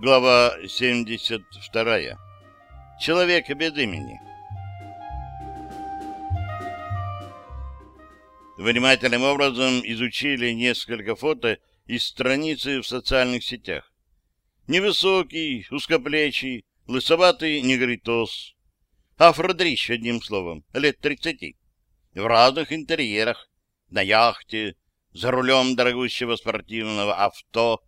Глава 72. Человек без имени. Внимательным образом изучили несколько фото из страницы в социальных сетях. Невысокий, узкоплечий, лысоватый негритос. Афродрищ, одним словом, лет тридцати. В разных интерьерах, на яхте, за рулем дорогущего спортивного авто,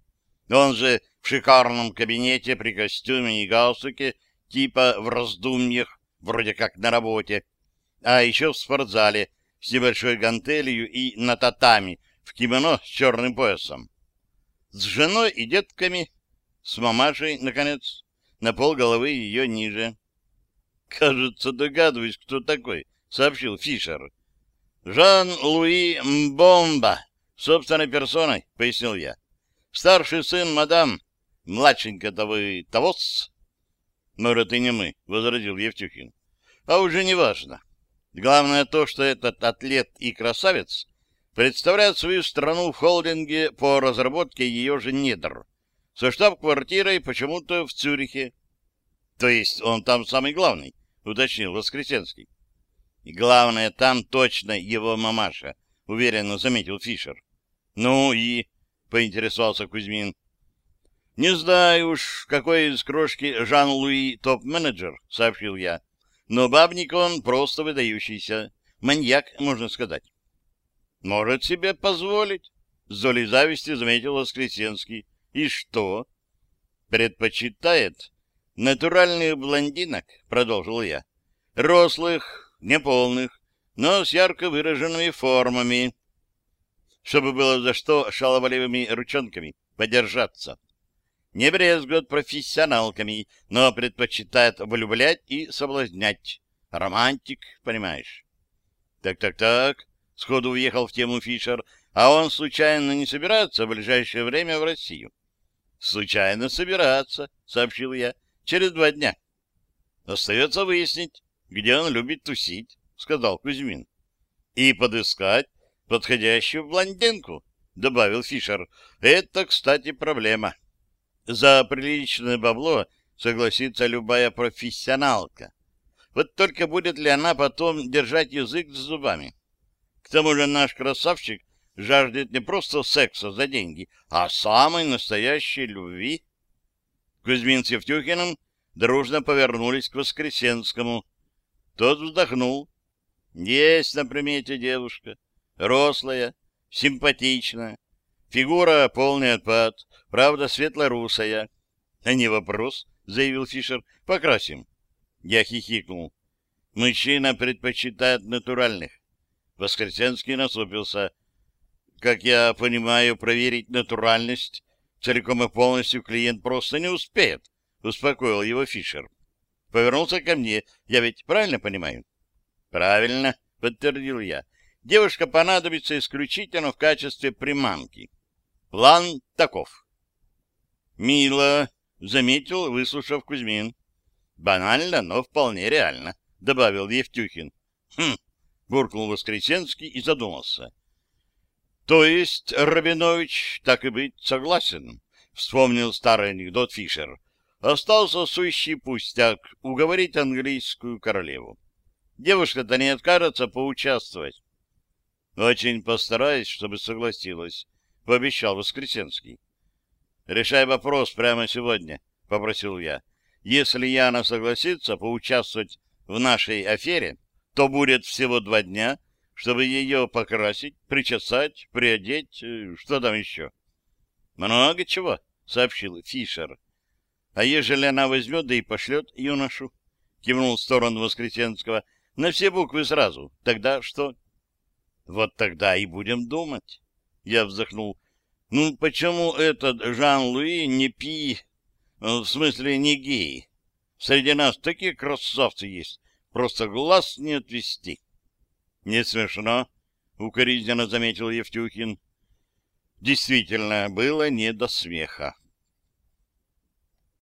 он же в шикарном кабинете при костюме и галстуке, типа в раздумьях, вроде как на работе, а еще в спортзале с небольшой гантелью и на татами в кимоно с черным поясом. С женой и детками, с мамашей, наконец, на пол головы ее ниже. «Кажется, догадываюсь, кто такой», — сообщил Фишер. «Жан-Луи Мбомба, собственной персоной», — пояснил я. «Старший сын мадам, младшенько-то вы того-с?» «Может, и не мы», — возразил Евтюхин. «А уже не важно. Главное то, что этот атлет и красавец представляет свою страну в холдинге по разработке ее же недр, со штаб-квартирой почему-то в Цюрихе. То есть он там самый главный, уточнил Воскресенский. Главное, там точно его мамаша, уверенно заметил Фишер. Ну и, поинтересовался Кузьмин. Не знаю уж, какой из крошки Жан-Луи топ-менеджер, сообщил я. Но бабник он просто выдающийся. Маньяк, можно сказать. Может себе позволить, с долей зависти заметил Воскресенский. И что? Предпочитает натуральных блондинок, продолжил я. Рослых, неполных, но с ярко выраженными формами, чтобы было за что шаловливыми ручонками подержаться не брезгует профессионалками, но предпочитает влюблять и соблазнять. Романтик, понимаешь? Так-так-так, сходу уехал в тему Фишер, а он случайно не собирается в ближайшее время в Россию? Случайно собираться, сообщил я, через два дня. Остается выяснить, где он любит тусить, сказал Кузьмин. И подыскать подходящую блондинку, добавил Фишер. Это, кстати, проблема. За приличное бабло согласится любая профессионалка. Вот только будет ли она потом держать язык с зубами? К тому же наш красавчик жаждет не просто секса за деньги, а самой настоящей любви. Кузьмин с Евтюхиным дружно повернулись к Воскресенскому. Тот вздохнул. Есть на примете девушка, рослая, симпатичная, фигура полный отпад, Правда, светло-русая. — А не вопрос, — заявил Фишер. — Покрасим. Я хихикнул. Мужчина предпочитает натуральных. Воскресенский насупился. Как я понимаю, проверить натуральность целиком и полностью клиент просто не успеет, — успокоил его Фишер. Повернулся ко мне. Я ведь правильно понимаю? — Правильно, — подтвердил я. Девушка понадобится исключительно в качестве приманки. План таков. Мило, заметил, выслушав Кузьмин. Банально, но вполне реально, добавил Евтюхин. Хм, буркнул Воскресенский и задумался. То есть Рабинович, так и быть, согласен, вспомнил старый анекдот Фишер. Остался сущий пустяк уговорить английскую королеву. Девушка-то не откажется поучаствовать. Очень постараюсь, чтобы согласилась, пообещал Воскресенский. Решай вопрос прямо сегодня, — попросил я. Если Яна согласится поучаствовать в нашей афере, то будет всего два дня, чтобы ее покрасить, причесать, приодеть, э, что там еще. — Много чего, — сообщил Фишер. — А ежели она возьмет да и пошлет юношу? — кивнул в сторону Воскресенского. — На все буквы сразу. Тогда что? — Вот тогда и будем думать. Я вздохнул. Ну, почему этот Жан-Луи не пи... В смысле, не гей? Среди нас такие красавцы есть. Просто глаз не отвести. Не смешно, укоризненно заметил Евтюхин. Действительно, было не до смеха.